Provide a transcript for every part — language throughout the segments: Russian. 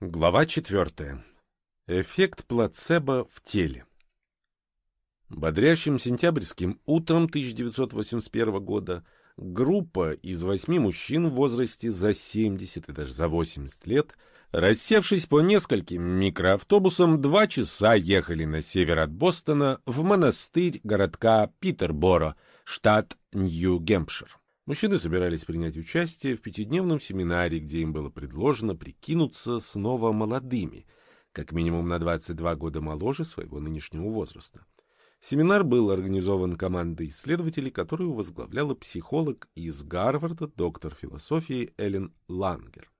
Глава четвертая. Эффект плацебо в теле. Бодрящим сентябрьским утром 1981 года группа из восьми мужчин в возрасте за 70 и даже за 80 лет, рассевшись по нескольким микроавтобусам, два часа ехали на север от Бостона в монастырь городка Питерборо, штат Нью-Гемпшир. Мужчины собирались принять участие в пятидневном семинаре, где им было предложено прикинуться снова молодыми, как минимум на 22 года моложе своего нынешнего возраста. Семинар был организован командой исследователей, которую возглавляла психолог из Гарварда, доктор философии Эллен Лангер.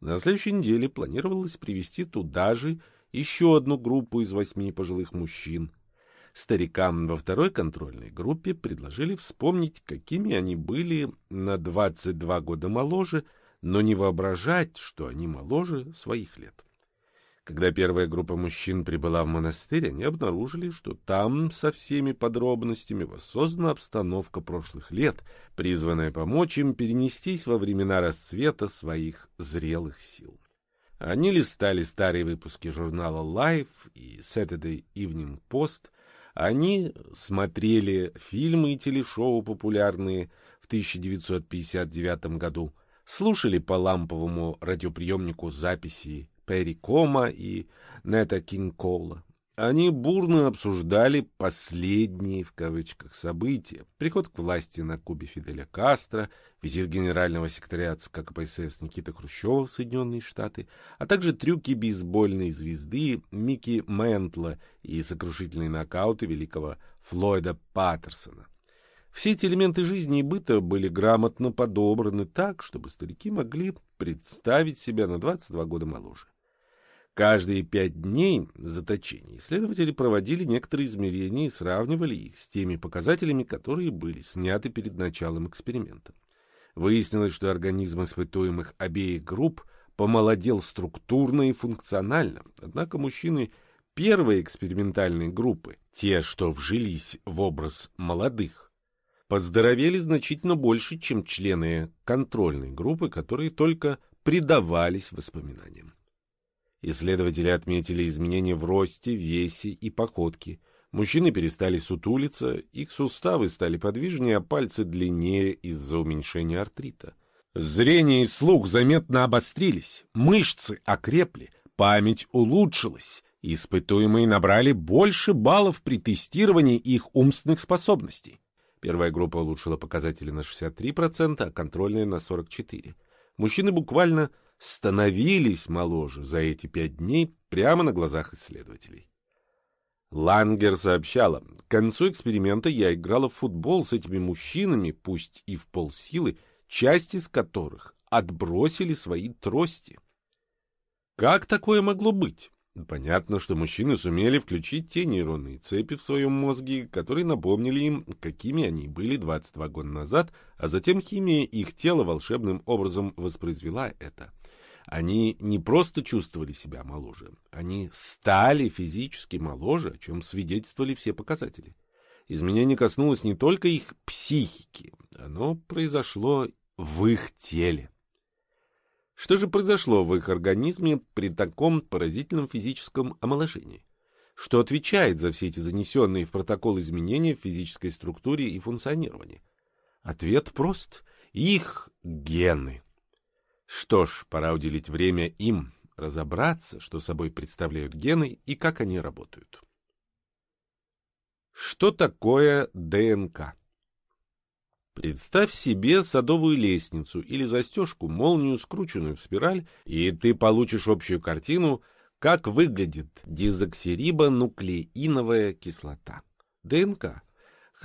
На следующей неделе планировалось привести туда же еще одну группу из восьми пожилых мужчин, Старикам во второй контрольной группе предложили вспомнить, какими они были на 22 года моложе, но не воображать, что они моложе своих лет. Когда первая группа мужчин прибыла в монастырь, они обнаружили, что там со всеми подробностями воссоздана обстановка прошлых лет, призванная помочь им перенестись во времена расцвета своих зрелых сил. Они листали старые выпуски журнала Life и Saturday Evening Post, они смотрели фильмы и телешоу популярные в 1959 году, слушали по ламповому радиоприемнику записи Перри Кома и Нета Кинкола, они бурно обсуждали «последние» в кавычках события. Приход к власти на Кубе Фиделя Кастро, визит генерального секретаря ЦК КПСС Никиты Хрущева в Соединенные Штаты, а также трюки бейсбольной звезды Микки Ментла и сокрушительные нокауты великого Флойда Паттерсона. Все эти элементы жизни и быта были грамотно подобраны так, чтобы старики могли представить себя на 22 года моложе. Каждые пять дней заточения исследователи проводили некоторые измерения и сравнивали их с теми показателями, которые были сняты перед началом эксперимента. Выяснилось, что организм испытуемых обеих групп помолодел структурно и функционально, однако мужчины первой экспериментальной группы, те, что вжились в образ молодых, поздоровели значительно больше, чем члены контрольной группы, которые только предавались воспоминаниям. Исследователи отметили изменения в росте, весе и походке. Мужчины перестали сутулиться, их суставы стали подвижнее, а пальцы длиннее из-за уменьшения артрита. Зрение и слух заметно обострились, мышцы окрепли, память улучшилась, испытуемые набрали больше баллов при тестировании их умственных способностей. Первая группа улучшила показатели на 63%, а контрольная на 44%. Мужчины буквально становились моложе за эти пять дней прямо на глазах исследователей. Лангер сообщала, к концу эксперимента я играла в футбол с этими мужчинами, пусть и в полсилы, часть из которых отбросили свои трости. Как такое могло быть? Понятно, что мужчины сумели включить те нейронные цепи в своем мозге, которые напомнили им, какими они были 22 года назад, а затем химия их тела волшебным образом воспроизвела это. Они не просто чувствовали себя моложе, они стали физически моложе, о чем свидетельствовали все показатели. Изменение коснулось не только их психики, оно произошло в их теле. Что же произошло в их организме при таком поразительном физическом омоложении? Что отвечает за все эти занесенные в протокол изменения в физической структуре и функционировании? Ответ прост. Их гены. Что ж, пора уделить время им, разобраться, что собой представляют гены и как они работают. Что такое ДНК? Представь себе садовую лестницу или застежку, молнию, скрученную в спираль, и ты получишь общую картину, как выглядит дезоксирибонуклеиновая кислота. ДНК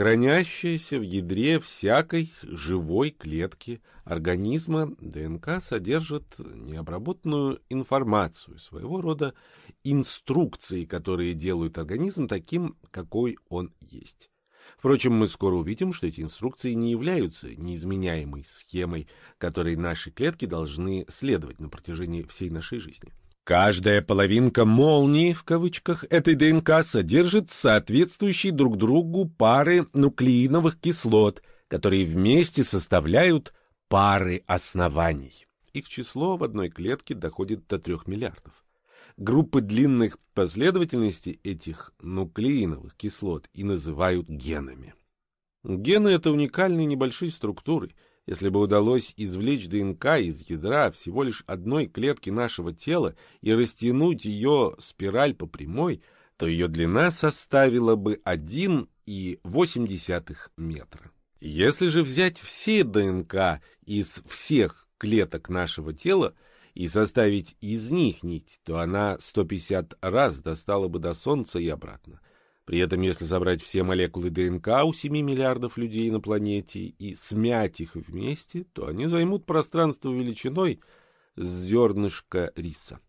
хранящаяся в ядре всякой живой клетки организма, ДНК содержит необработанную информацию, своего рода инструкции, которые делают организм таким, какой он есть. Впрочем, мы скоро увидим, что эти инструкции не являются неизменяемой схемой, которой наши клетки должны следовать на протяжении всей нашей жизни. Каждая половинка молнии, в кавычках, этой ДНК содержит соответствующие друг другу пары нуклеиновых кислот, которые вместе составляют пары оснований. Их число в одной клетке доходит до 3 миллиардов. Группы длинных последовательностей этих нуклеиновых кислот и называют генами. Гены — это уникальные небольшие структуры. Если бы удалось извлечь ДНК из ядра всего лишь одной клетки нашего тела и растянуть ее спираль по прямой, то ее длина составила бы 1,8 метра. Если же взять все ДНК из всех клеток нашего тела и составить из них нить, то она 150 раз достала бы до Солнца и обратно. При этом, если собрать все молекулы ДНК у 7 миллиардов людей на планете и смять их вместе, то они займут пространство величиной с зернышко риса.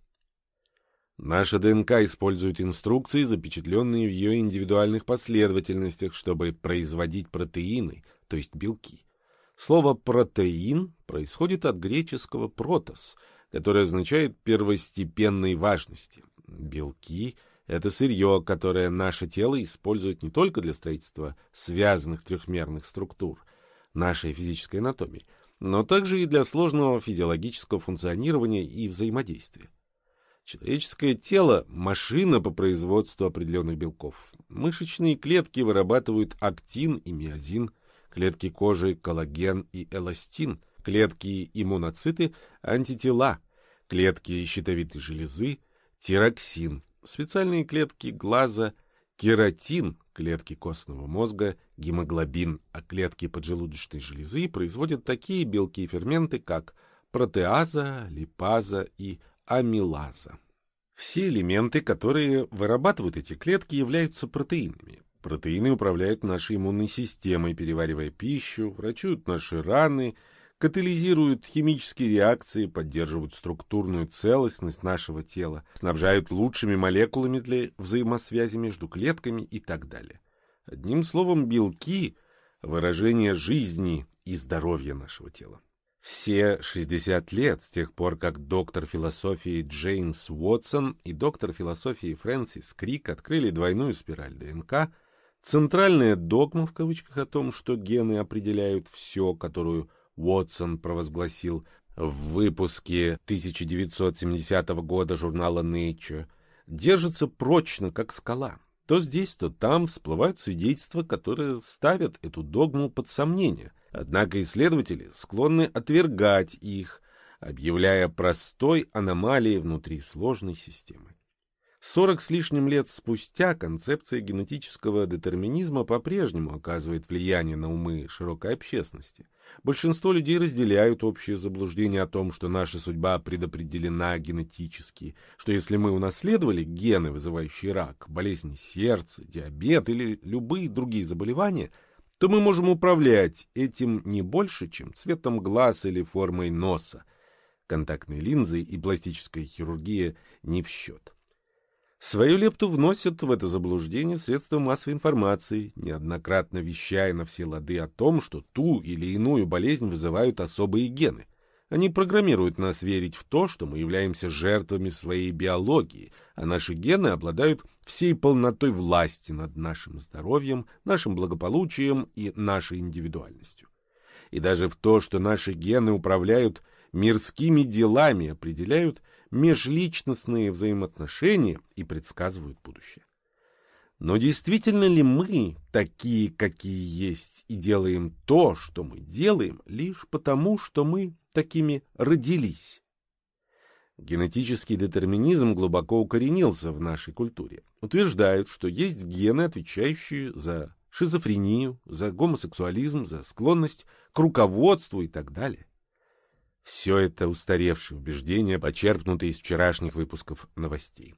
Наша ДНК использует инструкции, запечатленные в ее индивидуальных последовательностях, чтобы производить протеины, то есть белки. Слово «протеин» происходит от греческого «протос», которое означает «первостепенной важности». Белки — это сырье, которое наше тело использует не только для строительства связанных трехмерных структур нашей физической анатомии, но также и для сложного физиологического функционирования и взаимодействия. Человеческое тело – машина по производству определенных белков. Мышечные клетки вырабатывают актин и миозин – клетки кожи коллаген и эластин, клетки иммуноциты антитела, клетки щитовидной железы тироксин, специальные клетки глаза кератин, клетки костного мозга гемоглобин, а клетки поджелудочной железы производят такие белки и ферменты, как протеаза, липаза и амилаза. Все элементы, которые вырабатывают эти клетки, являются протеинами. Протеины управляют нашей иммунной системой, переваривая пищу, врачуют наши раны, катализируют химические реакции, поддерживают структурную целостность нашего тела, снабжают лучшими молекулами для взаимосвязи между клетками и так далее. Одним словом, белки – выражение жизни и здоровья нашего тела. Все 60 лет с тех пор, как доктор философии Джеймс Уотсон и доктор философии Фрэнсис Крик открыли двойную спираль ДНК – Центральная догма в кавычках о том, что гены определяют все, которую Уотсон провозгласил в выпуске 1970 года журнала Nature, держится прочно, как скала. То здесь, то там всплывают свидетельства, которые ставят эту догму под сомнение. Однако исследователи склонны отвергать их, объявляя простой аномалией внутри сложной системы. Сорок с лишним лет спустя концепция генетического детерминизма по-прежнему оказывает влияние на умы широкой общественности. Большинство людей разделяют общее заблуждение о том, что наша судьба предопределена генетически, что если мы унаследовали гены, вызывающие рак, болезни сердца, диабет или любые другие заболевания, то мы можем управлять этим не больше, чем цветом глаз или формой носа. Контактные линзы и пластическая хирургия не в счет. Свою лепту вносят в это заблуждение средства массовой информации, неоднократно вещая на все лады о том, что ту или иную болезнь вызывают особые гены. Они программируют нас верить в то, что мы являемся жертвами своей биологии, а наши гены обладают всей полнотой власти над нашим здоровьем, нашим благополучием и нашей индивидуальностью. И даже в то, что наши гены управляют мирскими делами, определяют межличностные взаимоотношения и предсказывают будущее. Но действительно ли мы такие, какие есть, и делаем то, что мы делаем, лишь потому, что мы такими родились? Генетический детерминизм глубоко укоренился в нашей культуре. Утверждают, что есть гены, отвечающие за шизофрению, за гомосексуализм, за склонность к руководству и так далее. Все это устаревшие убеждения, почерпнутые из вчерашних выпусков новостей.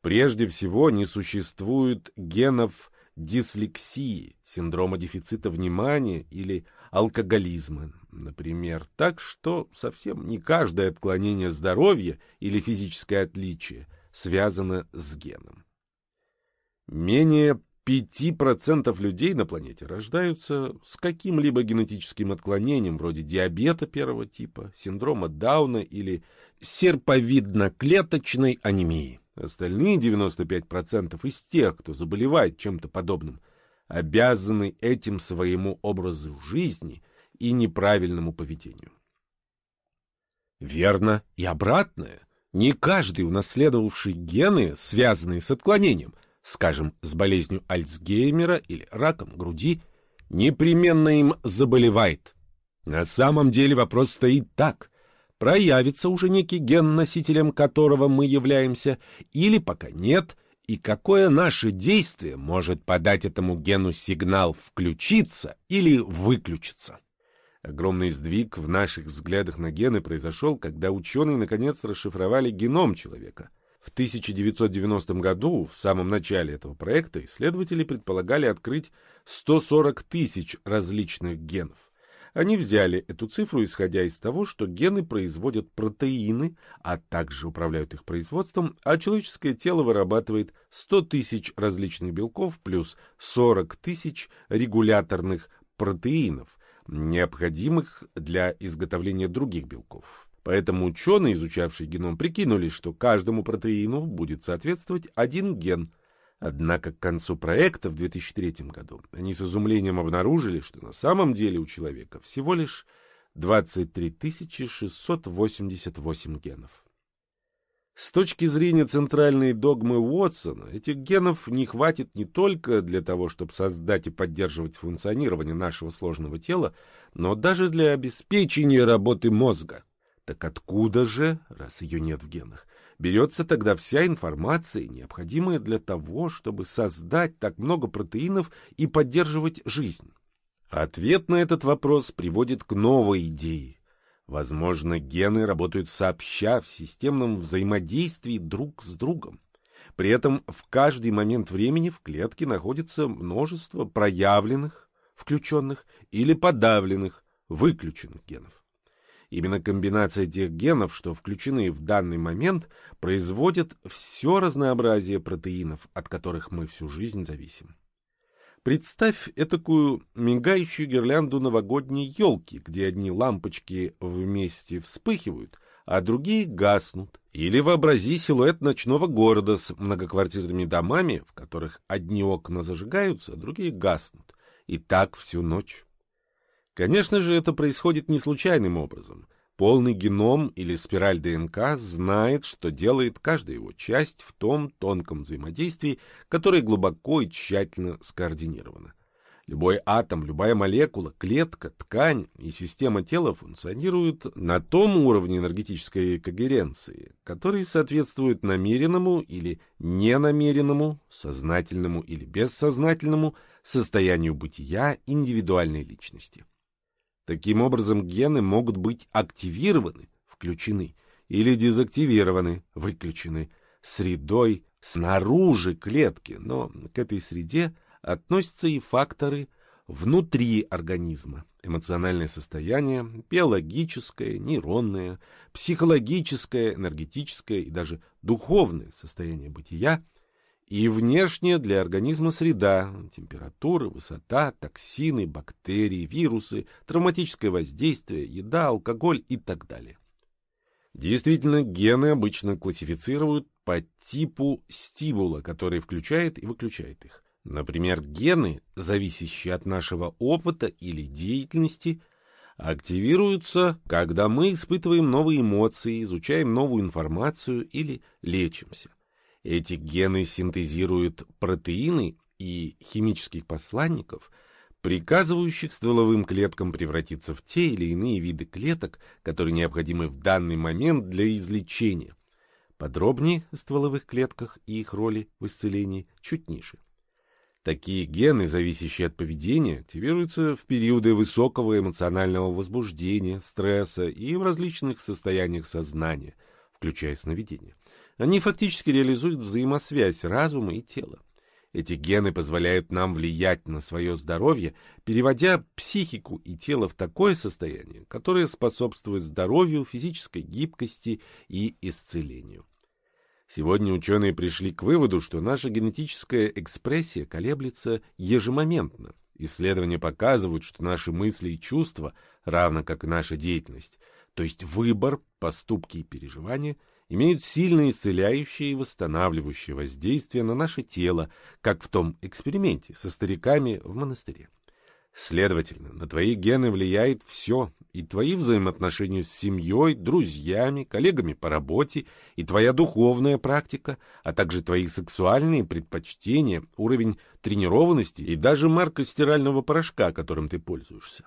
Прежде всего, не существует генов дислексии, синдрома дефицита внимания или алкоголизма, например, так что совсем не каждое отклонение здоровья или физическое отличие связано с геном. Менее 5% людей на планете рождаются с каким-либо генетическим отклонением, вроде диабета первого типа, синдрома Дауна или серповидно-клеточной анемии. Остальные 95% из тех, кто заболевает чем-то подобным, обязаны этим своему образу жизни и неправильному поведению. Верно и обратное. Не каждый, унаследовавший гены, связанные с отклонением, скажем, с болезнью Альцгеймера или раком груди, непременно им заболевает. На самом деле вопрос стоит так. Проявится уже некий ген, носителем которого мы являемся, или пока нет, и какое наше действие может подать этому гену сигнал включиться или выключиться. Огромный сдвиг в наших взглядах на гены произошел, когда ученые наконец расшифровали геном человека. В 1990 году, в самом начале этого проекта, исследователи предполагали открыть 140 тысяч различных генов. Они взяли эту цифру, исходя из того, что гены производят протеины, а также управляют их производством, а человеческое тело вырабатывает 100 тысяч различных белков плюс 40 тысяч регуляторных протеинов, необходимых для изготовления других белков. Поэтому ученые, изучавшие геном, прикинули, что каждому протеину будет соответствовать один ген. Однако к концу проекта в 2003 году они с изумлением обнаружили, что на самом деле у человека всего лишь 23 688 генов. С точки зрения центральной догмы Уотсона, этих генов не хватит не только для того, чтобы создать и поддерживать функционирование нашего сложного тела, но даже для обеспечения работы мозга. Так откуда же, раз ее нет в генах, берется тогда вся информация, необходимая для того, чтобы создать так много протеинов и поддерживать жизнь? Ответ на этот вопрос приводит к новой идее Возможно, гены работают сообща в системном взаимодействии друг с другом. При этом в каждый момент времени в клетке находится множество проявленных, включенных или подавленных, выключенных генов. Именно комбинация тех генов, что включены в данный момент, производит все разнообразие протеинов, от которых мы всю жизнь зависим. Представь этакую мигающую гирлянду новогодней елки, где одни лампочки вместе вспыхивают, а другие гаснут. Или вообрази силуэт ночного города с многоквартирными домами, в которых одни окна зажигаются, а другие гаснут. И так всю ночь. Конечно же, это происходит не случайным образом. Полный геном или спираль ДНК знает, что делает каждая его часть в том тонком взаимодействии, которое глубоко и тщательно скоординировано. Любой атом, любая молекула, клетка, ткань и система тела функционируют на том уровне энергетической когеренции, который соответствует намеренному или ненамеренному, сознательному или бессознательному состоянию бытия индивидуальной личности. Таким образом, гены могут быть активированы, включены, или дезактивированы, выключены, средой снаружи клетки, но к этой среде относятся и факторы внутри организма. Эмоциональное состояние, биологическое, нейронное, психологическое, энергетическое и даже духовное состояние бытия и внешняя для организма среда, температура, высота, токсины, бактерии, вирусы, травматическое воздействие, еда, алкоголь и так далее. Действительно, гены обычно классифицируют по типу стимула, который включает и выключает их. Например, гены, зависящие от нашего опыта или деятельности, активируются, когда мы испытываем новые эмоции, изучаем новую информацию или лечимся. Эти гены синтезируют протеины и химических посланников, приказывающих стволовым клеткам превратиться в те или иные виды клеток, которые необходимы в данный момент для излечения. Подробнее о стволовых клетках и их роли в исцелении чуть ниже. Такие гены, зависящие от поведения, активируются в периоды высокого эмоционального возбуждения, стресса и в различных состояниях сознания, включая сновидения. Они фактически реализуют взаимосвязь разума и тела. Эти гены позволяют нам влиять на свое здоровье, переводя психику и тело в такое состояние, которое способствует здоровью, физической гибкости и исцелению. Сегодня ученые пришли к выводу, что наша генетическая экспрессия колеблется ежемоментно. Исследования показывают, что наши мысли и чувства, равно как и наша деятельность, то есть выбор, поступки и переживания – имеют сильное исцеляющее и восстанавливающее воздействие на наше тело, как в том эксперименте со стариками в монастыре. Следовательно, на твои гены влияет все, и твои взаимоотношения с семьей, друзьями, коллегами по работе, и твоя духовная практика, а также твои сексуальные предпочтения, уровень тренированности и даже марка стирального порошка, которым ты пользуешься.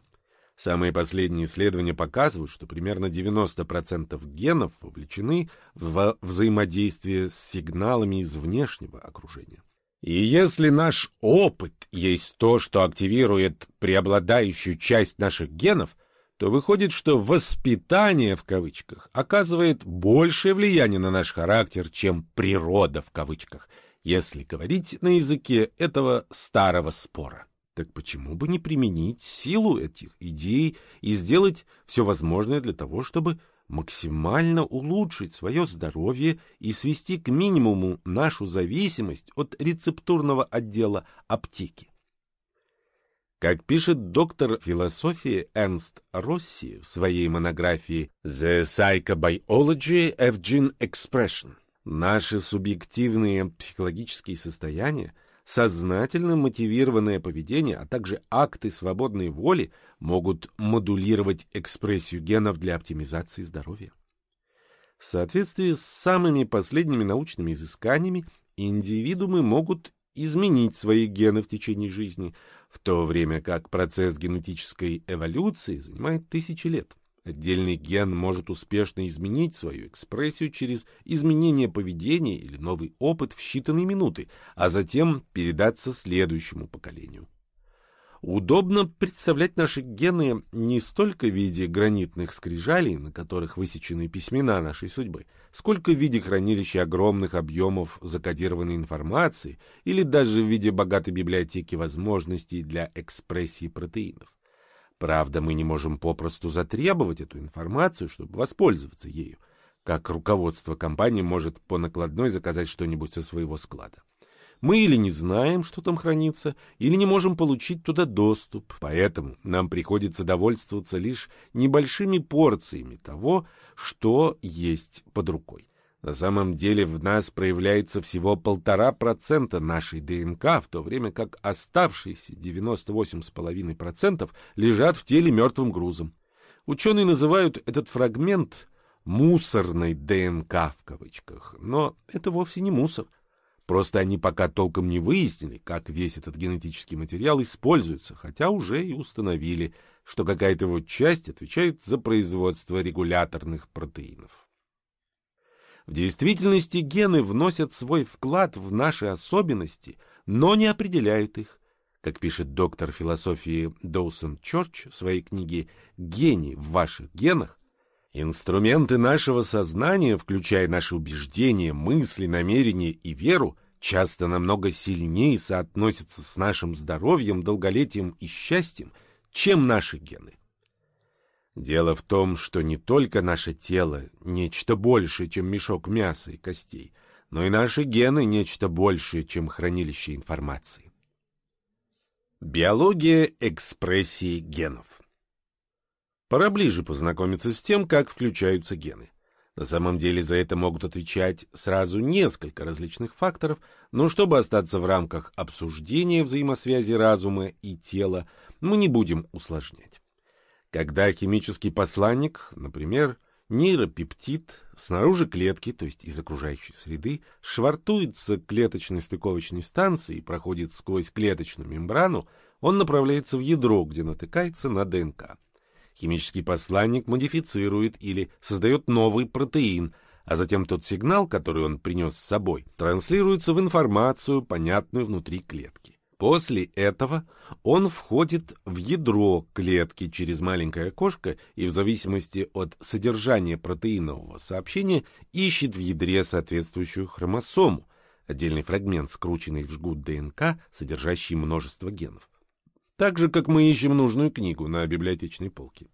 Самые последние исследования показывают, что примерно 90% генов вовлечены в взаимодействие с сигналами из внешнего окружения. И если наш опыт есть то, что активирует преобладающую часть наших генов, то выходит, что «воспитание» в кавычках оказывает большее влияние на наш характер, чем «природа» в кавычках, если говорить на языке этого старого спора. Так почему бы не применить силу этих идей и сделать все возможное для того, чтобы максимально улучшить свое здоровье и свести к минимуму нашу зависимость от рецептурного отдела аптеки. Как пишет доктор философии Эрнст Росси в своей монографии «The Psychobiology of Gene Expression», наши субъективные психологические состояния – сознательно мотивированное поведение, а также акты свободной воли могут модулировать экспрессию генов для оптимизации здоровья. В соответствии с самыми последними научными изысканиями, индивидуумы могут изменить свои гены в течение жизни, в то время как процесс генетической эволюции занимает тысячи лет. Отдельный ген может успешно изменить свою экспрессию через изменение поведения или новый опыт в считанные минуты, а затем передаться следующему поколению. Удобно представлять наши гены не столько в виде гранитных скрижалей, на которых высечены письмена нашей судьбы, сколько в виде хранилища огромных объемов закодированной информации или даже в виде богатой библиотеки возможностей для экспрессии протеинов. Правда, мы не можем попросту затребовать эту информацию, чтобы воспользоваться ею, как руководство компании может по накладной заказать что-нибудь со своего склада. Мы или не знаем, что там хранится, или не можем получить туда доступ, поэтому нам приходится довольствоваться лишь небольшими порциями того, что есть под рукой. На самом деле в нас проявляется всего полтора процента нашей ДНК, в то время как оставшиеся 98,5% лежат в теле мертвым грузом. Ученые называют этот фрагмент «мусорной ДНК» в кавычках, но это вовсе не мусор. Просто они пока толком не выяснили, как весь этот генетический материал используется, хотя уже и установили, что какая-то его часть отвечает за производство регуляторных протеинов. В действительности гены вносят свой вклад в наши особенности, но не определяют их. Как пишет доктор философии Доусон Чорч в своей книге «Гений в ваших генах», инструменты нашего сознания, включая наши убеждения, мысли, намерения и веру, часто намного сильнее соотносятся с нашим здоровьем, долголетием и счастьем, чем наши гены. Дело в том, что не только наше тело — нечто большее, чем мешок мяса и костей, но и наши гены — нечто большее, чем хранилище информации. Биология экспрессии генов Пора ближе познакомиться с тем, как включаются гены. На самом деле за это могут отвечать сразу несколько различных факторов, но чтобы остаться в рамках обсуждения взаимосвязи разума и тела, мы не будем усложнять. Когда химический посланник, например, нейропептид, снаружи клетки, то есть из окружающей среды, швартуется к клеточной стыковочной станции и проходит сквозь клеточную мембрану, он направляется в ядро, где натыкается на ДНК. Химический посланник модифицирует или создает новый протеин, а затем тот сигнал, который он принес с собой, транслируется в информацию, понятную внутри клетки. После этого он входит в ядро клетки через маленькое окошко и в зависимости от содержания протеинового сообщения ищет в ядре соответствующую хромосому, отдельный фрагмент, скрученный в жгут ДНК, содержащий множество генов. Так же, как мы ищем нужную книгу на библиотечной полке.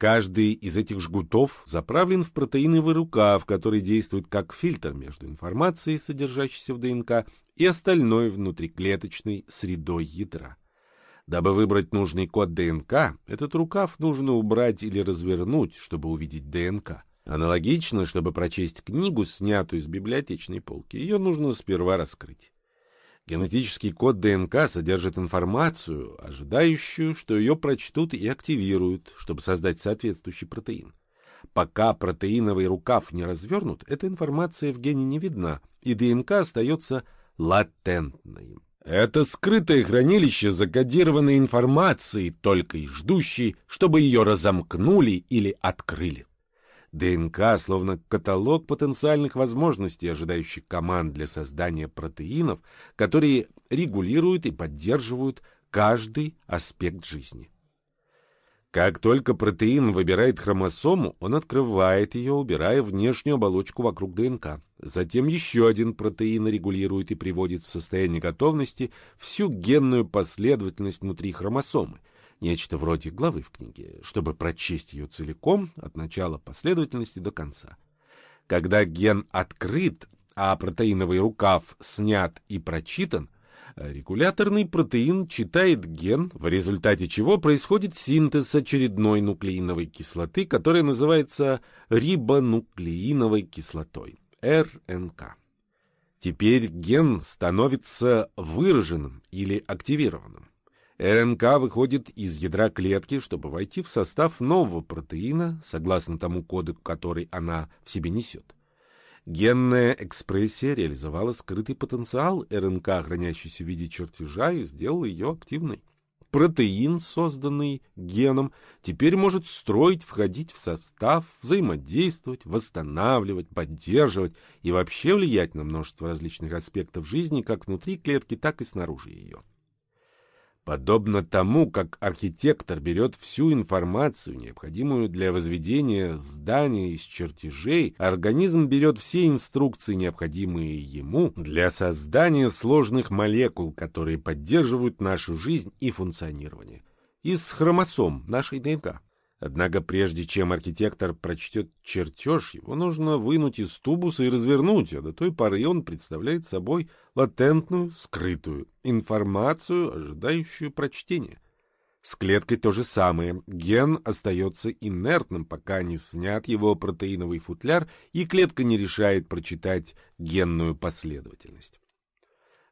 Каждый из этих жгутов заправлен в протеиновый рукав, который действует как фильтр между информацией, содержащейся в ДНК, и остальной внутриклеточной средой ядра. Дабы выбрать нужный код ДНК, этот рукав нужно убрать или развернуть, чтобы увидеть ДНК. Аналогично, чтобы прочесть книгу, снятую с библиотечной полки, ее нужно сперва раскрыть. Генетический код ДНК содержит информацию, ожидающую, что ее прочтут и активируют, чтобы создать соответствующий протеин. Пока протеиновый рукав не развернут, эта информация в гене не видна, и ДНК остается латентной. Это скрытое хранилище закодированной информации, только и ждущей, чтобы ее разомкнули или открыли. ДНК словно каталог потенциальных возможностей, ожидающих команд для создания протеинов, которые регулируют и поддерживают каждый аспект жизни. Как только протеин выбирает хромосому, он открывает ее, убирая внешнюю оболочку вокруг ДНК. Затем еще один протеин регулирует и приводит в состояние готовности всю генную последовательность внутри хромосомы, нечто вроде главы в книге, чтобы прочесть ее целиком от начала последовательности до конца. Когда ген открыт, а протеиновый рукав снят и прочитан, регуляторный протеин читает ген, в результате чего происходит синтез очередной нуклеиновой кислоты, которая называется рибонуклеиновой кислотой, РНК. Теперь ген становится выраженным или активированным. РНК выходит из ядра клетки, чтобы войти в состав нового протеина, согласно тому коду, который она в себе несет. Генная экспрессия реализовала скрытый потенциал РНК, хранящийся в виде чертежа, и сделала ее активной. Протеин, созданный геном, теперь может строить, входить в состав, взаимодействовать, восстанавливать, поддерживать и вообще влиять на множество различных аспектов жизни как внутри клетки, так и снаружи ее. Подобно тому, как архитектор берет всю информацию, необходимую для возведения здания из чертежей, организм берет все инструкции, необходимые ему для создания сложных молекул, которые поддерживают нашу жизнь и функционирование, из хромосом нашей ДНК. Однако прежде чем архитектор прочтет чертеж, его нужно вынуть из тубуса и развернуть, а до той поры он представляет собой латентную, скрытую информацию, ожидающую прочтения. С клеткой то же самое. Ген остается инертным, пока не снят его протеиновый футляр, и клетка не решает прочитать генную последовательность.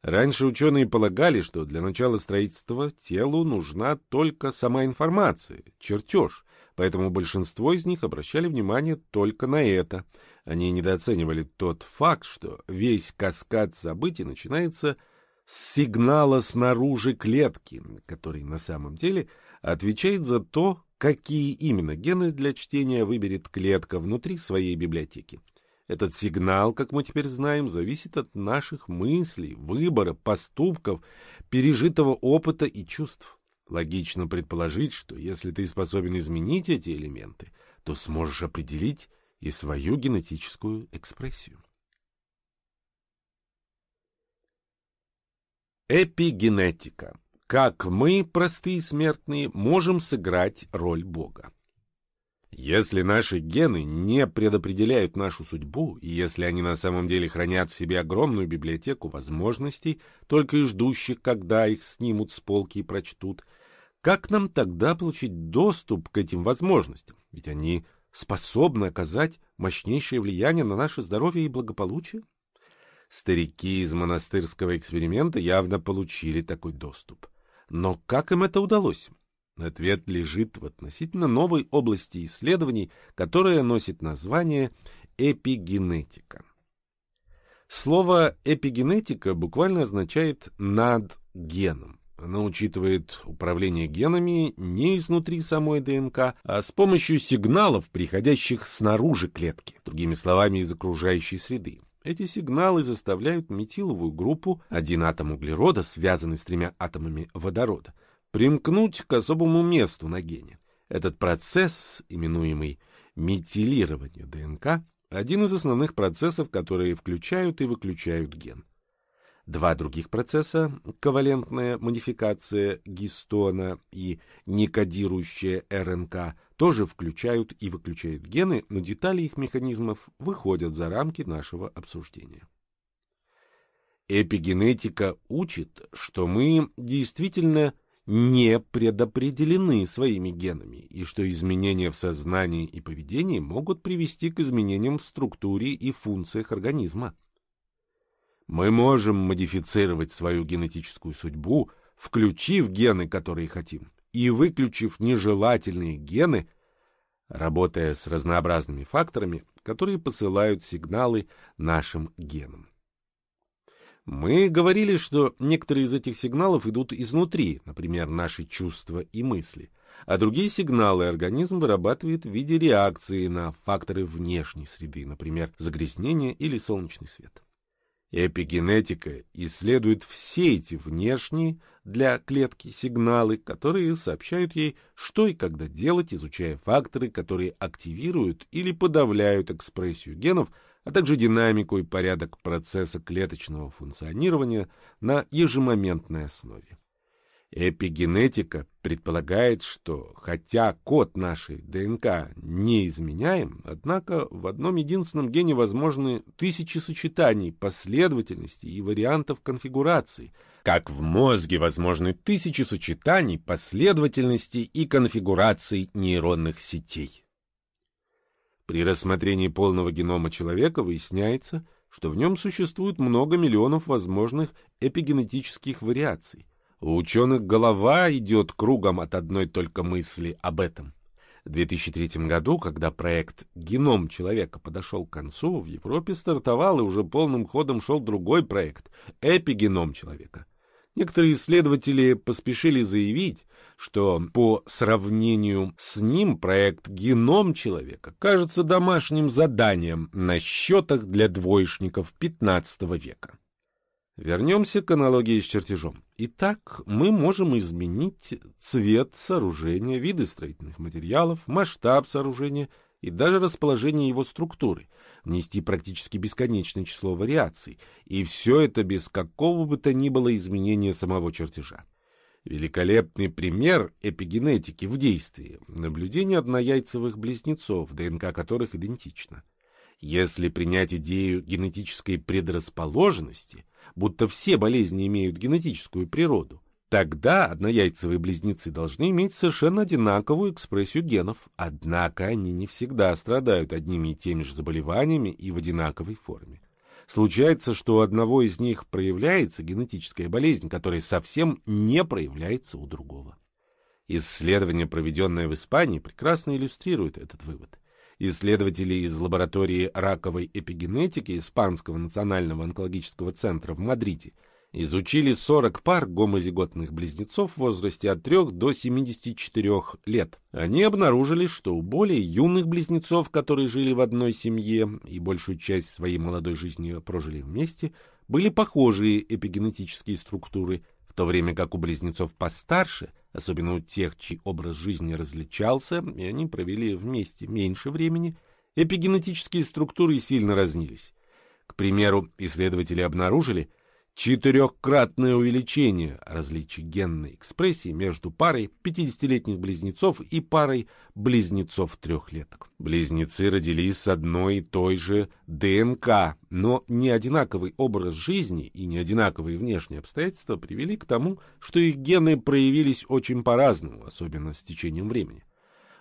Раньше ученые полагали, что для начала строительства телу нужна только сама информация, чертеж, поэтому большинство из них обращали внимание только на это. Они недооценивали тот факт, что весь каскад событий начинается с сигнала снаружи клетки, который на самом деле отвечает за то, какие именно гены для чтения выберет клетка внутри своей библиотеки. Этот сигнал, как мы теперь знаем, зависит от наших мыслей, выбора, поступков, пережитого опыта и чувств. Логично предположить, что если ты способен изменить эти элементы, то сможешь определить и свою генетическую экспрессию. Эпигенетика. Как мы, простые смертные, можем сыграть роль Бога. Если наши гены не предопределяют нашу судьбу, и если они на самом деле хранят в себе огромную библиотеку возможностей, только и ждущих, когда их снимут с полки и прочтут, как нам тогда получить доступ к этим возможностям? Ведь они способны оказать мощнейшее влияние на наше здоровье и благополучие. Старики из монастырского эксперимента явно получили такой доступ. Но как им это удалось? Ответ лежит в относительно новой области исследований, которая носит название эпигенетика. Слово эпигенетика буквально означает «над геном». Она учитывает управление генами не изнутри самой ДНК, а с помощью сигналов, приходящих снаружи клетки, другими словами, из окружающей среды. Эти сигналы заставляют метиловую группу, один атом углерода, связанный с тремя атомами водорода, примкнуть к особому месту на гене. Этот процесс, именуемый метилирование ДНК, один из основных процессов, которые включают и выключают ген. Два других процесса – ковалентная модификация гистона и некодирующая РНК – тоже включают и выключают гены, но детали их механизмов выходят за рамки нашего обсуждения. Эпигенетика учит, что мы действительно не предопределены своими генами, и что изменения в сознании и поведении могут привести к изменениям в структуре и функциях организма. Мы можем модифицировать свою генетическую судьбу, включив гены, которые хотим, и выключив нежелательные гены, работая с разнообразными факторами, которые посылают сигналы нашим генам. Мы говорили, что некоторые из этих сигналов идут изнутри, например, наши чувства и мысли, а другие сигналы организм вырабатывает в виде реакции на факторы внешней среды, например, загрязнение или солнечный свет. Эпигенетика исследует все эти внешние для клетки сигналы, которые сообщают ей, что и когда делать, изучая факторы, которые активируют или подавляют экспрессию генов, а также динамику и порядок процесса клеточного функционирования на ежемоментной основе. Эпигенетика предполагает, что хотя код нашей ДНК не изменяем, однако в одном единственном гене возможны тысячи сочетаний, последовательностей и вариантов конфигурации, как в мозге возможны тысячи сочетаний, последовательностей и конфигураций нейронных сетей. При рассмотрении полного генома человека выясняется, что в нем существует много миллионов возможных эпигенетических вариаций. У ученых голова идет кругом от одной только мысли об этом. В 2003 году, когда проект «Геном человека» подошел к концу, в Европе стартовал и уже полным ходом шел другой проект «Эпигеном человека». Некоторые исследователи поспешили заявить, что по сравнению с ним проект «Геном человека» кажется домашним заданием на счетах для двоечников XV века. Вернемся к аналогии с чертежом. Итак, мы можем изменить цвет сооружения, виды строительных материалов, масштаб сооружения и даже расположение его структуры, внести практически бесконечное число вариаций, и все это без какого бы то ни было изменения самого чертежа. Великолепный пример эпигенетики в действии – наблюдение однояйцевых близнецов, ДНК которых идентична. Если принять идею генетической предрасположенности, будто все болезни имеют генетическую природу, тогда однояйцевые близнецы должны иметь совершенно одинаковую экспрессию генов, однако они не всегда страдают одними и теми же заболеваниями и в одинаковой форме. Случается, что у одного из них проявляется генетическая болезнь, которая совсем не проявляется у другого. Исследование, проведенное в Испании, прекрасно иллюстрирует этот вывод. Исследователи из лаборатории раковой эпигенетики Испанского национального онкологического центра в Мадриде изучили 40 пар гомозиготных близнецов в возрасте от 3 до 74 лет. Они обнаружили, что у более юных близнецов, которые жили в одной семье и большую часть своей молодой жизни прожили вместе, были похожие эпигенетические структуры, в то время как у близнецов постарше особенно у тех, чей образ жизни различался, и они провели вместе меньше времени, эпигенетические структуры сильно разнились. К примеру, исследователи обнаружили, четырехкратное увеличение различий генной экспрессии между парой 50-летних близнецов и парой близнецов-трехлеток. Близнецы родились с одной и той же ДНК, но не одинаковый образ жизни и не одинаковые внешние обстоятельства привели к тому, что их гены проявились очень по-разному, особенно с течением времени.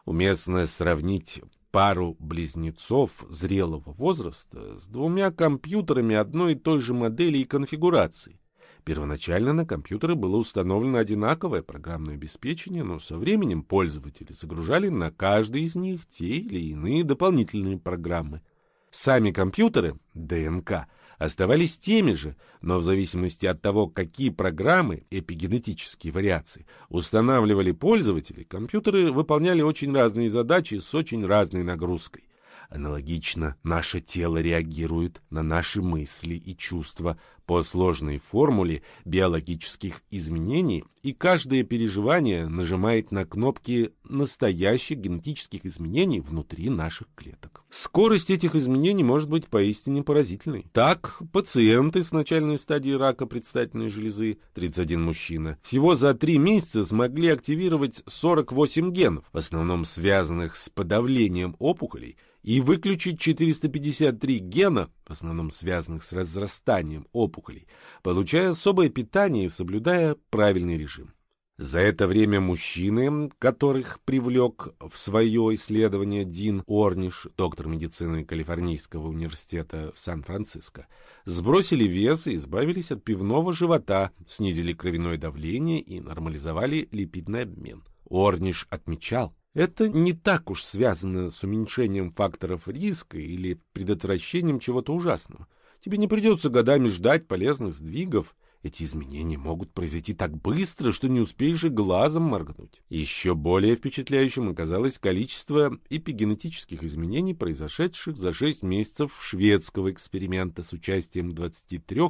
Уместно сравнить пару близнецов зрелого возраста с двумя компьютерами одной и той же модели и конфигурации. Первоначально на компьютеры было установлено одинаковое программное обеспечение, но со временем пользователи загружали на каждый из них те или иные дополнительные программы. Сами компьютеры, ДНК, оставались теми же, но в зависимости от того, какие программы, эпигенетические вариации, устанавливали пользователи, компьютеры выполняли очень разные задачи с очень разной нагрузкой. Аналогично наше тело реагирует на наши мысли и чувства по сложной формуле биологических изменений, и каждое переживание нажимает на кнопки настоящих генетических изменений внутри наших клеток. Скорость этих изменений может быть поистине поразительной. Так, пациенты с начальной стадии рака предстательной железы, 31 мужчина, всего за 3 месяца смогли активировать 48 генов, в основном связанных с подавлением опухолей, и выключить 453 гена, в основном связанных с разрастанием опухолей, получая особое питание и соблюдая правильный режим. За это время мужчины, которых привлек в свое исследование Дин Орниш, доктор медицины Калифорнийского университета в Сан-Франциско, сбросили вес и избавились от пивного живота, снизили кровяное давление и нормализовали липидный обмен. Орниш отмечал, это не так уж связано с уменьшением факторов риска или предотвращением чего-то ужасного. Тебе не придется годами ждать полезных сдвигов, эти изменения могут произойти так быстро, что не успеешь и глазом моргнуть. Еще более впечатляющим оказалось количество эпигенетических изменений, произошедших за 6 месяцев шведского эксперимента с участием 23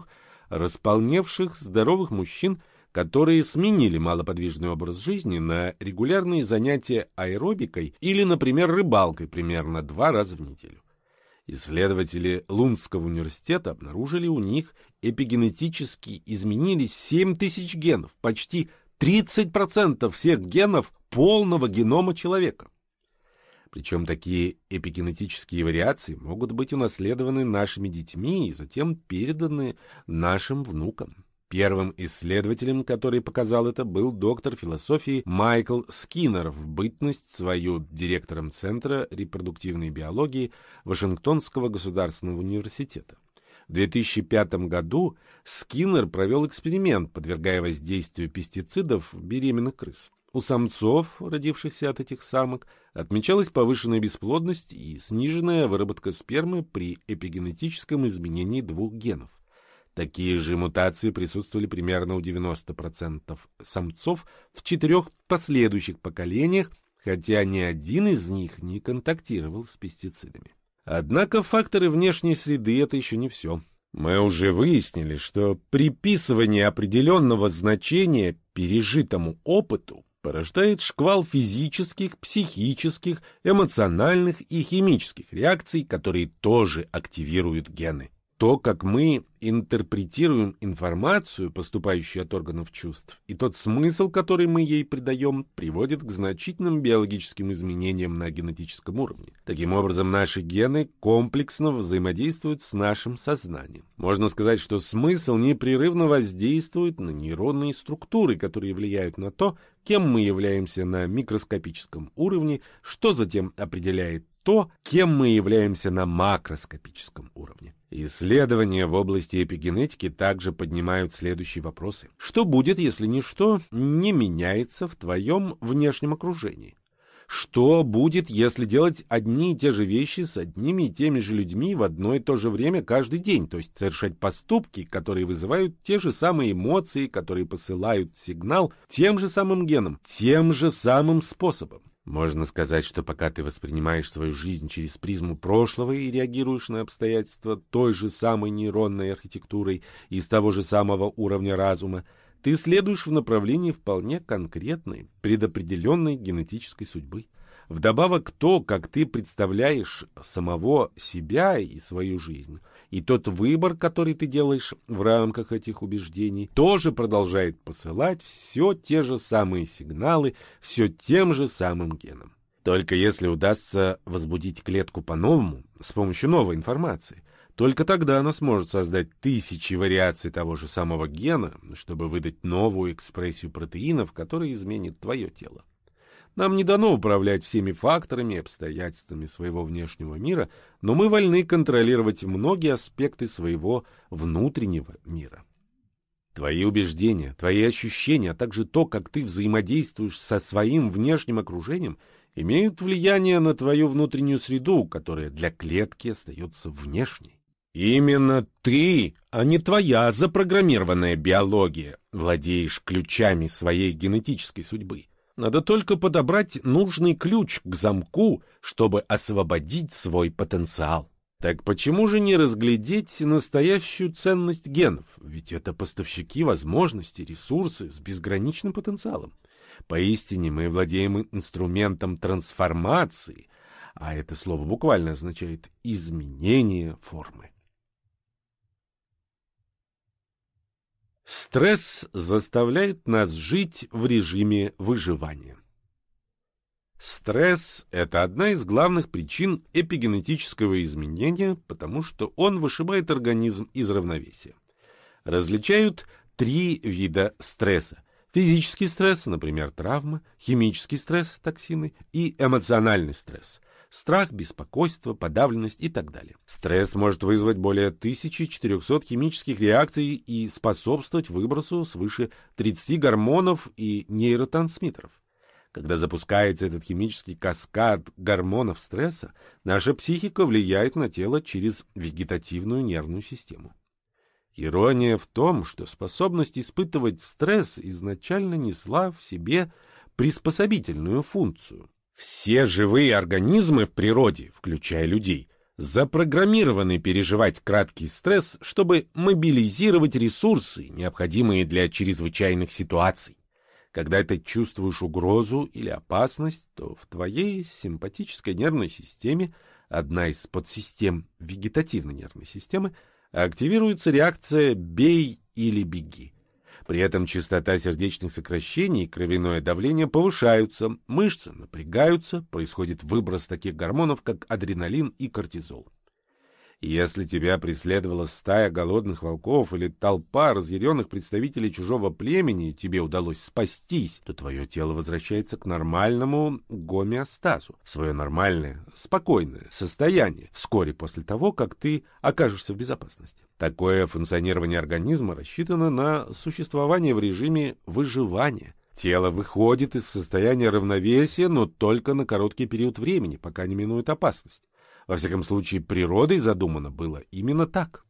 располневших здоровых мужчин, которые сменили малоподвижный образ жизни на регулярные занятия аэробикой или, например, рыбалкой примерно два раза в неделю. Исследователи Лунского университета обнаружили у них эпигенетически изменились 7 тысяч генов, почти 30% всех генов полного генома человека. Причем такие эпигенетические вариации могут быть унаследованы нашими детьми и затем переданы нашим внукам. Первым исследователем, который показал это, был доктор философии Майкл Скиннер в бытность свою директором Центра репродуктивной биологии Вашингтонского государственного университета. В 2005 году Скиннер провел эксперимент, подвергая воздействию пестицидов беременных крыс. У самцов, родившихся от этих самок, отмечалась повышенная бесплодность и сниженная выработка спермы при эпигенетическом изменении двух генов. Такие же мутации присутствовали примерно у 90% самцов в четырех последующих поколениях, хотя ни один из них не контактировал с пестицидами. Однако факторы внешней среды — это еще не все. Мы уже выяснили, что приписывание определенного значения пережитому опыту порождает шквал физических, психических, эмоциональных и химических реакций, которые тоже активируют гены. То, как мы интерпретируем информацию, поступающую от органов чувств, и тот смысл, который мы ей придаем, приводит к значительным биологическим изменениям на генетическом уровне. Таким образом, наши гены комплексно взаимодействуют с нашим сознанием. Можно сказать, что смысл непрерывно воздействует на нейронные структуры, которые влияют на то, кем мы являемся на микроскопическом уровне, что затем определяет то, кем мы являемся на макроскопическом уровне. Исследования в области эпигенетики также поднимают следующие вопросы. Что будет, если ничто не меняется в твоем внешнем окружении? Что будет, если делать одни и те же вещи с одними и теми же людьми в одно и то же время каждый день, то есть совершать поступки, которые вызывают те же самые эмоции, которые посылают сигнал тем же самым геном, тем же самым способом? Можно сказать, что пока ты воспринимаешь свою жизнь через призму прошлого и реагируешь на обстоятельства той же самой нейронной архитектурой из того же самого уровня разума, ты следуешь в направлении вполне конкретной, предопределенной генетической судьбы. Вдобавок то, как ты представляешь самого себя и свою жизнь, и тот выбор, который ты делаешь в рамках этих убеждений, тоже продолжает посылать все те же самые сигналы, все тем же самым геном. Только если удастся возбудить клетку по-новому, с помощью новой информации, только тогда она сможет создать тысячи вариаций того же самого гена, чтобы выдать новую экспрессию протеинов, которая изменит твое тело. Нам не дано управлять всеми факторами и обстоятельствами своего внешнего мира, но мы вольны контролировать многие аспекты своего внутреннего мира. Твои убеждения, твои ощущения, а также то, как ты взаимодействуешь со своим внешним окружением, имеют влияние на твою внутреннюю среду, которая для клетки остается внешней. Именно ты, а не твоя запрограммированная биология, владеешь ключами своей генетической судьбы. Надо только подобрать нужный ключ к замку, чтобы освободить свой потенциал. Так почему же не разглядеть настоящую ценность генов? Ведь это поставщики возможностей, ресурсы с безграничным потенциалом. Поистине мы владеем инструментом трансформации, а это слово буквально означает изменение формы. Стресс заставляет нас жить в режиме выживания. Стресс – это одна из главных причин эпигенетического изменения, потому что он вышибает организм из равновесия. Различают три вида стресса Физический стресс, например, травма, химический стресс, токсины и эмоциональный стресс, страх, беспокойство, подавленность и так далее. Стресс может вызвать более 1400 химических реакций и способствовать выбросу свыше 30 гормонов и нейротрансмиттеров. Когда запускается этот химический каскад гормонов стресса, наша психика влияет на тело через вегетативную нервную систему. Ирония в том, что способность испытывать стресс изначально несла в себе приспособительную функцию. Все живые организмы в природе, включая людей, запрограммированы переживать краткий стресс, чтобы мобилизировать ресурсы, необходимые для чрезвычайных ситуаций. Когда ты чувствуешь угрозу или опасность, то в твоей симпатической нервной системе, одна из подсистем вегетативной нервной системы, активируется реакция «бей или беги». При этом частота сердечных сокращений и кровяное давление повышаются, мышцы напрягаются, происходит выброс таких гормонов, как адреналин и кортизол. Если тебя преследовала стая голодных волков или толпа разъяренных представителей чужого племени, тебе удалось спастись, то твое тело возвращается к нормальному гомеостазу, свое нормальное, спокойное состояние, вскоре после того, как ты окажешься в безопасности. Такое функционирование организма рассчитано на существование в режиме выживания. Тело выходит из состояния равновесия, но только на короткий период времени, пока не минует опасность. Во всяком случае, природой задумано было именно так.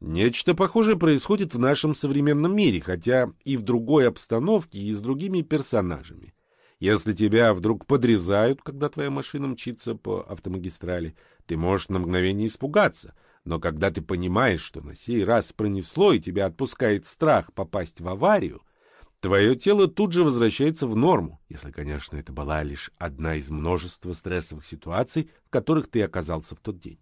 Нечто похожее происходит в нашем современном мире, хотя и в другой обстановке, и с другими персонажами. Если тебя вдруг подрезают, когда твоя машина мчится по автомагистрали, ты можешь на мгновение испугаться, но когда ты понимаешь, что на сей раз пронесло и тебя отпускает страх попасть в аварию, Твое тело тут же возвращается в норму, если, конечно, это была лишь одна из множества стрессовых ситуаций, в которых ты оказался в тот день.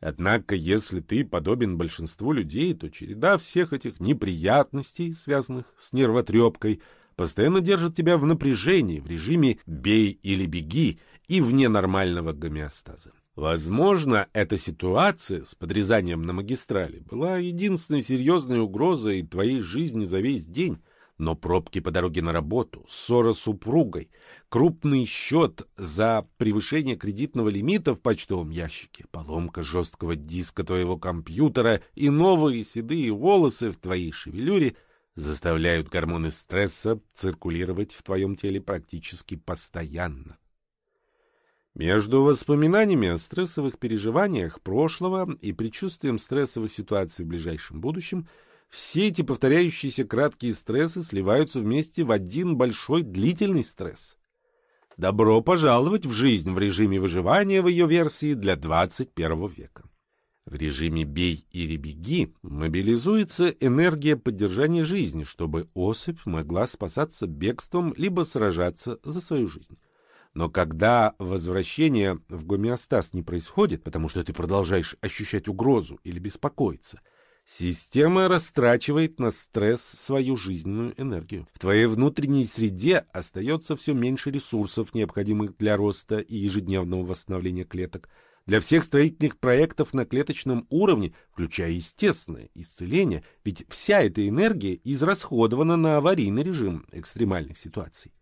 Однако, если ты подобен большинству людей, то череда всех этих неприятностей, связанных с нервотрепкой, постоянно держит тебя в напряжении, в режиме «бей или беги» и вне нормального гомеостаза. Возможно, эта ситуация с подрезанием на магистрали была единственной серьезной угрозой твоей жизни за весь день, но пробки по дороге на работу, ссора с супругой, крупный счет за превышение кредитного лимита в почтовом ящике, поломка жесткого диска твоего компьютера и новые седые волосы в твоей шевелюре заставляют гормоны стресса циркулировать в твоем теле практически постоянно. Между воспоминаниями о стрессовых переживаниях прошлого и предчувствием стрессовых ситуаций в ближайшем будущем – все эти повторяющиеся краткие стрессы сливаются вместе в один большой длительный стресс. Добро пожаловать в жизнь в режиме выживания в ее версии для 21 века. В режиме «бей или беги» мобилизуется энергия поддержания жизни, чтобы особь могла спасаться бегством либо сражаться за свою жизнь. Но когда возвращение в гомеостаз не происходит, потому что ты продолжаешь ощущать угрозу или беспокоиться – Система растрачивает на стресс свою жизненную энергию. В твоей внутренней среде остается все меньше ресурсов, необходимых для роста и ежедневного восстановления клеток. Для всех строительных проектов на клеточном уровне, включая естественное исцеление, ведь вся эта энергия израсходована на аварийный режим экстремальных ситуаций.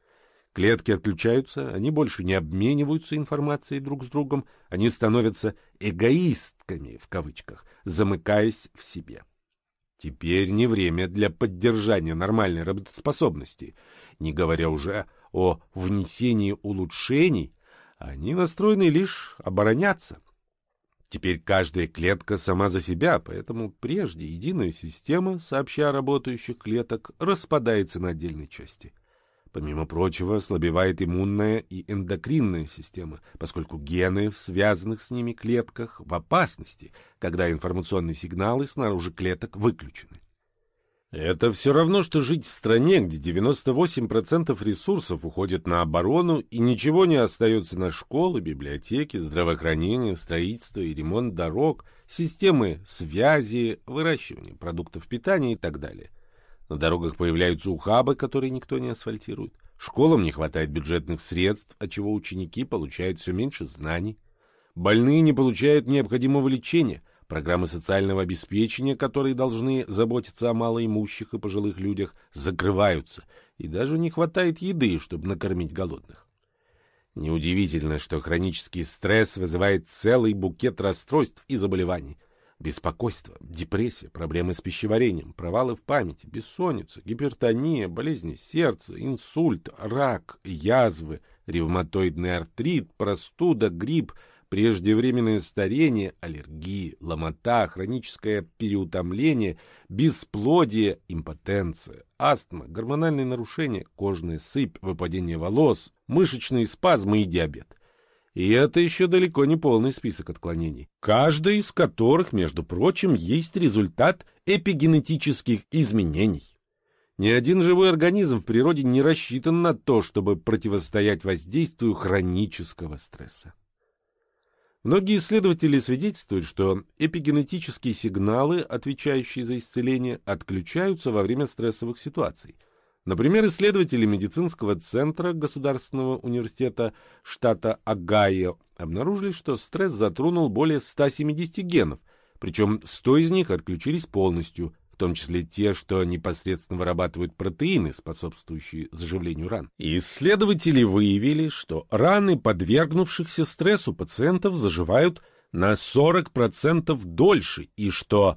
Клетки отключаются, они больше не обмениваются информацией друг с другом, они становятся «эгоистками» в кавычках, замыкаясь в себе. Теперь не время для поддержания нормальной работоспособности, не говоря уже о внесении улучшений, они настроены лишь обороняться. Теперь каждая клетка сама за себя, поэтому прежде единая система, сообща работающих клеток, распадается на отдельные части. Помимо прочего, ослабевает иммунная и эндокринная система, поскольку гены в связанных с ними клетках в опасности, когда информационные сигналы снаружи клеток выключены. Это все равно, что жить в стране, где 98% ресурсов уходит на оборону и ничего не остается на школы, библиотеки, здравоохранение, строительство и ремонт дорог, системы связи, выращивание продуктов питания и так далее – на дорогах появляются ухабы, которые никто не асфальтирует. Школам не хватает бюджетных средств, отчего ученики получают все меньше знаний. Больные не получают необходимого лечения. Программы социального обеспечения, которые должны заботиться о малоимущих и пожилых людях, закрываются, и даже не хватает еды, чтобы накормить голодных. Неудивительно, что хронический стресс вызывает целый букет расстройств и заболеваний. Беспокойство, депрессия, проблемы с пищеварением, провалы в памяти, бессонница, гипертония, болезни сердца, инсульт, рак, язвы, ревматоидный артрит, простуда, грипп – преждевременное старение, аллергии, ломота, хроническое переутомление, бесплодие, импотенция, астма, гормональные нарушения, кожная сыпь, выпадение волос, мышечные спазмы и диабет. И это еще далеко не полный список отклонений, каждый из которых, между прочим, есть результат эпигенетических изменений. Ни один живой организм в природе не рассчитан на то, чтобы противостоять воздействию хронического стресса. Многие исследователи свидетельствуют, что эпигенетические сигналы, отвечающие за исцеление, отключаются во время стрессовых ситуаций. Например, исследователи медицинского центра Государственного университета штата Огайо обнаружили, что стресс затронул более 170 генов, причем 100 из них отключились полностью, том числе те, что непосредственно вырабатывают протеины, способствующие заживлению ран. И исследователи выявили, что раны, подвергнувшихся стрессу пациентов, заживают на 40% дольше, и что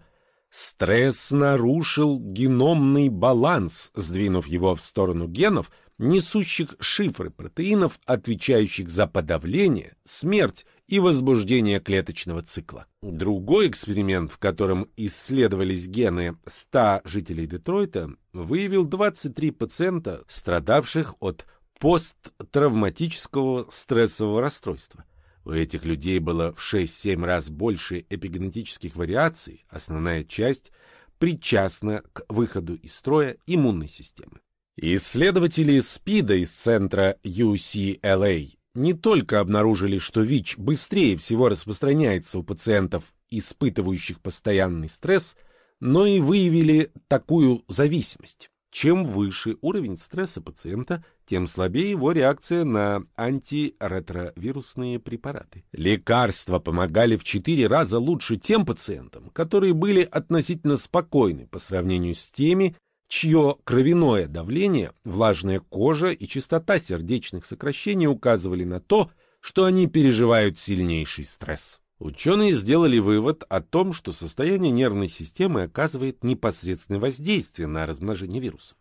стресс нарушил геномный баланс, сдвинув его в сторону генов, несущих шифры протеинов, отвечающих за подавление, смерть и возбуждение клеточного цикла. Другой эксперимент, в котором исследовались гены 100 жителей Детройта, выявил 23 пациента, страдавших от посттравматического стрессового расстройства. У этих людей было в 6-7 раз больше эпигенетических вариаций, основная часть причастна к выходу из строя иммунной системы. Исследователи СПИДа из центра UCLA не только обнаружили, что ВИЧ быстрее всего распространяется у пациентов, испытывающих постоянный стресс, но и выявили такую зависимость. Чем выше уровень стресса пациента, тем слабее его реакция на антиретровирусные препараты. Лекарства помогали в 4 раза лучше тем пациентам, которые были относительно спокойны по сравнению с теми, чье кровяное давление, влажная кожа и частота сердечных сокращений указывали на то, что они переживают сильнейший стресс. Ученые сделали вывод о том, что состояние нервной системы оказывает непосредственное воздействие на размножение вирусов.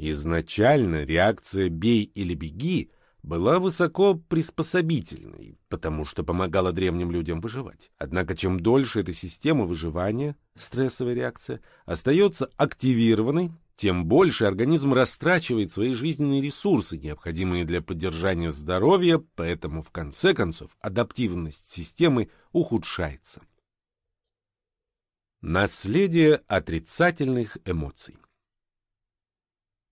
Изначально реакция «бей или беги» была высоко приспособительной, потому что помогала древним людям выживать. Однако чем дольше эта система выживания, стрессовая реакция, остается активированной, тем больше организм растрачивает свои жизненные ресурсы, необходимые для поддержания здоровья, поэтому в конце концов адаптивность системы ухудшается. Наследие отрицательных эмоций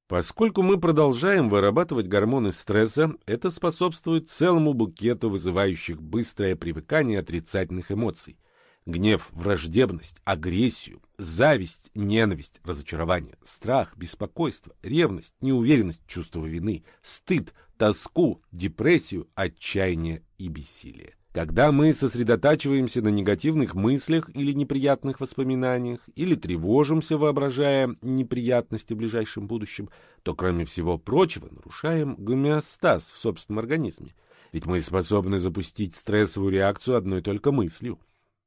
Поскольку мы продолжаем вырабатывать гормоны стресса, это способствует целому букету вызывающих быстрое привыкание отрицательных эмоций. Гнев, враждебность, агрессию, зависть, ненависть, разочарование, страх, беспокойство, ревность, неуверенность, чувство вины, стыд, тоску, депрессию, отчаяние и бессилие. Когда мы сосредотачиваемся на негативных мыслях или неприятных воспоминаниях, или тревожимся, воображая неприятности в ближайшем будущем, то, кроме всего прочего, нарушаем гомеостаз в собственном организме. Ведь мы способны запустить стрессовую реакцию одной только мыслью.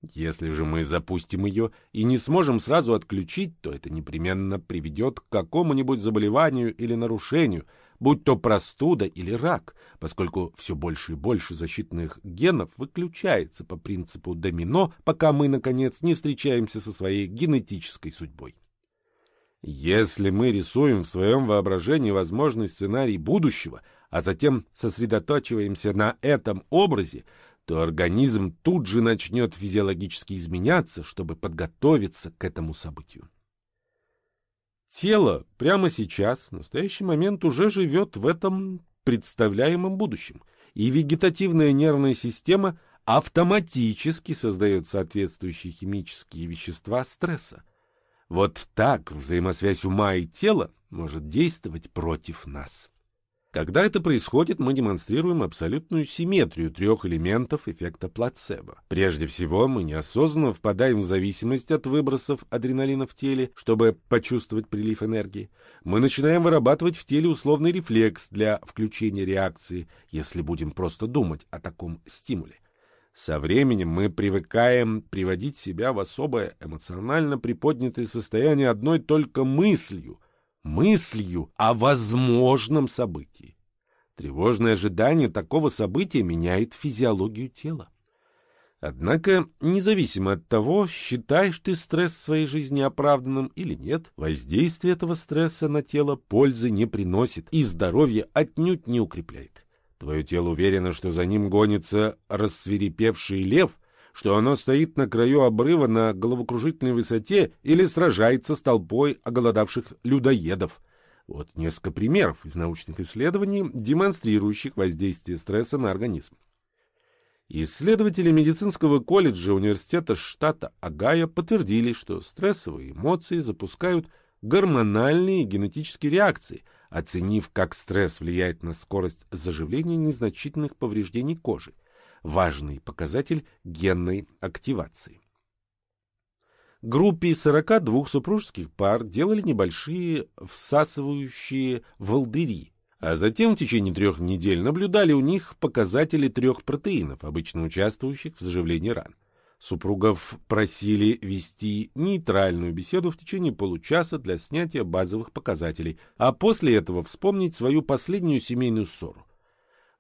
Если же мы запустим ее и не сможем сразу отключить, то это непременно приведет к какому-нибудь заболеванию или нарушению – будь то простуда или рак, поскольку все больше и больше защитных генов выключается по принципу домино, пока мы, наконец, не встречаемся со своей генетической судьбой. Если мы рисуем в своем воображении возможный сценарий будущего, а затем сосредотачиваемся на этом образе, то организм тут же начнет физиологически изменяться, чтобы подготовиться к этому событию. Тело прямо сейчас, в настоящий момент, уже живет в этом представляемом будущем, и вегетативная нервная система автоматически создает соответствующие химические вещества стресса. Вот так взаимосвязь ума и тела может действовать против нас. Когда это происходит, мы демонстрируем абсолютную симметрию трех элементов эффекта плацебо. Прежде всего, мы неосознанно впадаем в зависимость от выбросов адреналина в теле, чтобы почувствовать прилив энергии. Мы начинаем вырабатывать в теле условный рефлекс для включения реакции, если будем просто думать о таком стимуле. Со временем мы привыкаем приводить себя в особое эмоционально приподнятое состояние одной только мыслью – мыслью о возможном событии. Тревожное ожидание такого события меняет физиологию тела. Однако, независимо от того, считаешь ты стресс в своей жизни оправданным или нет, воздействие этого стресса на тело пользы не приносит и здоровье отнюдь не укрепляет. Твое тело уверено, что за ним гонится рассверепевший лев, что оно стоит на краю обрыва на головокружительной высоте или сражается с толпой оголодавших людоедов. Вот несколько примеров из научных исследований, демонстрирующих воздействие стресса на организм. Исследователи медицинского колледжа университета штата Огайо подтвердили, что стрессовые эмоции запускают гормональные генетические реакции, оценив, как стресс влияет на скорость заживления незначительных повреждений кожи важный показатель генной активации. Группе 42 супружеских пар делали небольшие всасывающие волдыри, а затем в течение трех недель наблюдали у них показатели трех протеинов, обычно участвующих в заживлении ран. Супругов просили вести нейтральную беседу в течение получаса для снятия базовых показателей, а после этого вспомнить свою последнюю семейную ссору.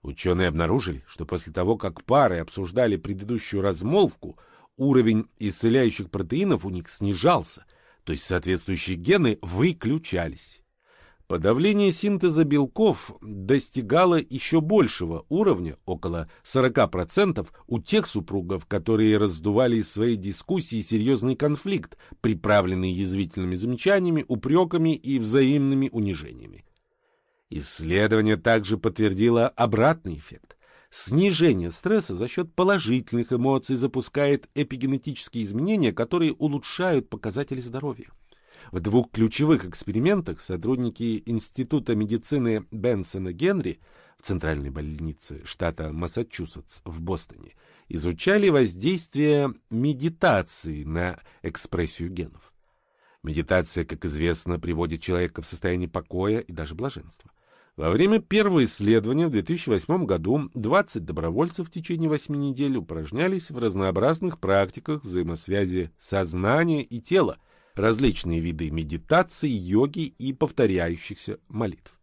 Ученые обнаружили, что после того, как пары обсуждали предыдущую размолвку, уровень исцеляющих протеинов у них снижался, то есть соответствующие гены выключались. Подавление синтеза белков достигало еще большего уровня, около 40%, у тех супругов, которые раздували из своей дискуссии серьезный конфликт, приправленный язвительными замечаниями, упреками и взаимными унижениями. Исследование также подтвердило обратный эффект. Снижение стресса за счет положительных эмоций запускает эпигенетические изменения, которые улучшают показатели здоровья. В двух ключевых экспериментах сотрудники Института медицины Бенсона Генри в Центральной больнице штата Массачусетс в Бостоне изучали воздействие медитации на экспрессию генов. Медитация, как известно, приводит человека в состояние покоя и даже блаженства. Во время первого исследования в 2008 году 20 добровольцев в течение 8 недель упражнялись в разнообразных практиках взаимосвязи сознания и тела, различные виды медитации, йоги и повторяющихся молитв.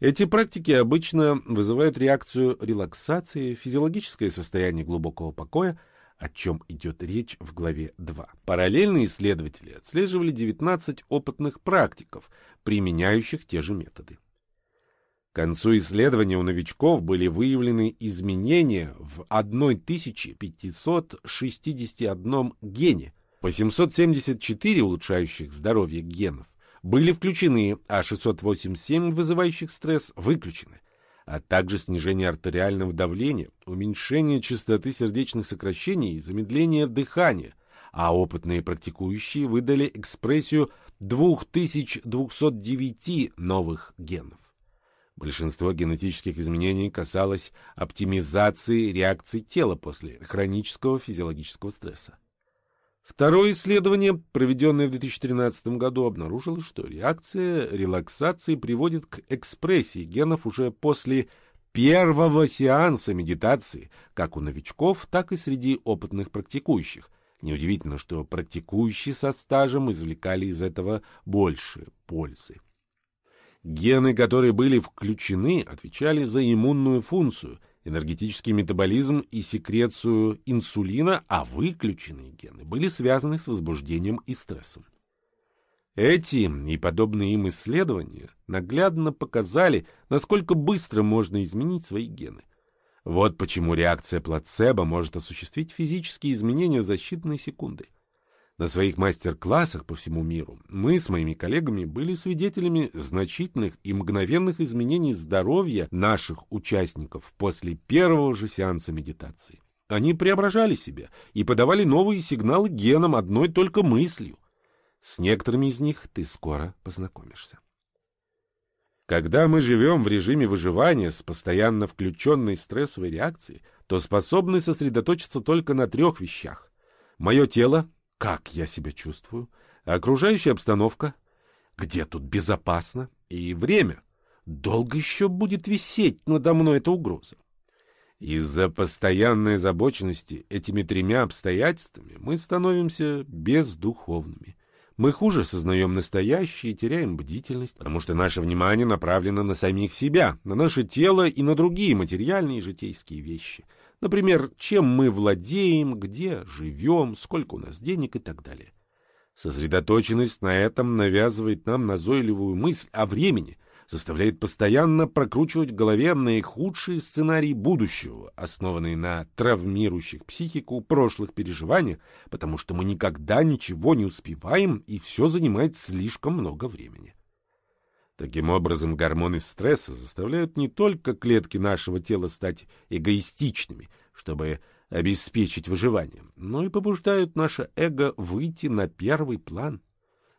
Эти практики обычно вызывают реакцию релаксации, физиологическое состояние глубокого покоя, о чем идет речь в главе 2. Параллельно исследователи отслеживали 19 опытных практиков, применяющих те же методы. К концу исследования у новичков были выявлены изменения в 1561 гене, по 774 улучшающих здоровье генов были включены, а 687 вызывающих стресс выключены, а также снижение артериального давления, уменьшение частоты сердечных сокращений и замедление дыхания, а опытные практикующие выдали экспрессию 2209 новых генов. Большинство генетических изменений касалось оптимизации реакций тела после хронического физиологического стресса. Второе исследование, проведенное в 2013 году, обнаружило, что реакция релаксации приводит к экспрессии генов уже после первого сеанса медитации, как у новичков, так и среди опытных практикующих. Неудивительно, что практикующие со стажем извлекали из этого больше пользы. Гены, которые были включены, отвечали за иммунную функцию, энергетический метаболизм и секрецию инсулина, а выключенные гены были связаны с возбуждением и стрессом. Эти и подобные им исследования наглядно показали, насколько быстро можно изменить свои гены. Вот почему реакция плацебо может осуществить физические изменения за считанные секунды. На своих мастер-классах по всему миру мы с моими коллегами были свидетелями значительных и мгновенных изменений здоровья наших участников после первого же сеанса медитации. Они преображали себя и подавали новые сигналы генам одной только мыслью. С некоторыми из них ты скоро познакомишься. Когда мы живем в режиме выживания с постоянно включенной стрессовой реакцией, то способны сосредоточиться только на трех вещах. Мое тело, как я себя чувствую, окружающая обстановка, где тут безопасно, и время, долго еще будет висеть надо мной эта угроза. Из-за постоянной озабоченности этими тремя обстоятельствами мы становимся бездуховными. Мы хуже сознаем настоящее и теряем бдительность, потому что наше внимание направлено на самих себя, на наше тело и на другие материальные и житейские вещи. Например, чем мы владеем, где живем, сколько у нас денег и так далее. Сосредоточенность на этом навязывает нам назойливую мысль о времени, заставляет постоянно прокручивать в голове наихудшие сценарии будущего, основанные на травмирующих психику прошлых переживаниях, потому что мы никогда ничего не успеваем, и все занимает слишком много времени. Таким образом, гормоны стресса заставляют не только клетки нашего тела стать эгоистичными, чтобы обеспечить выживание, но и побуждают наше эго выйти на первый план.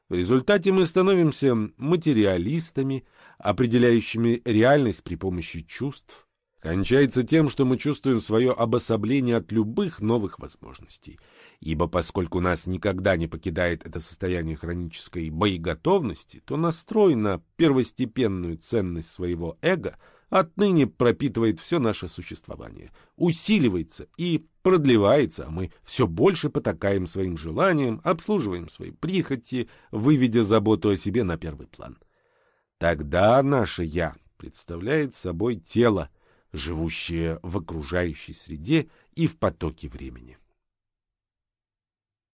В результате мы становимся материалистами, определяющими реальность при помощи чувств. Кончается тем, что мы чувствуем свое обособление от любых новых возможностей. Ибо поскольку нас никогда не покидает это состояние хронической боеготовности, то настрой на первостепенную ценность своего эго отныне пропитывает все наше существование, усиливается и продлевается, а мы все больше потакаем своим желаниям, обслуживаем свои прихоти, выведя заботу о себе на первый план. Тогда наше «я» представляет собой тело, живущее в окружающей среде и в потоке времени.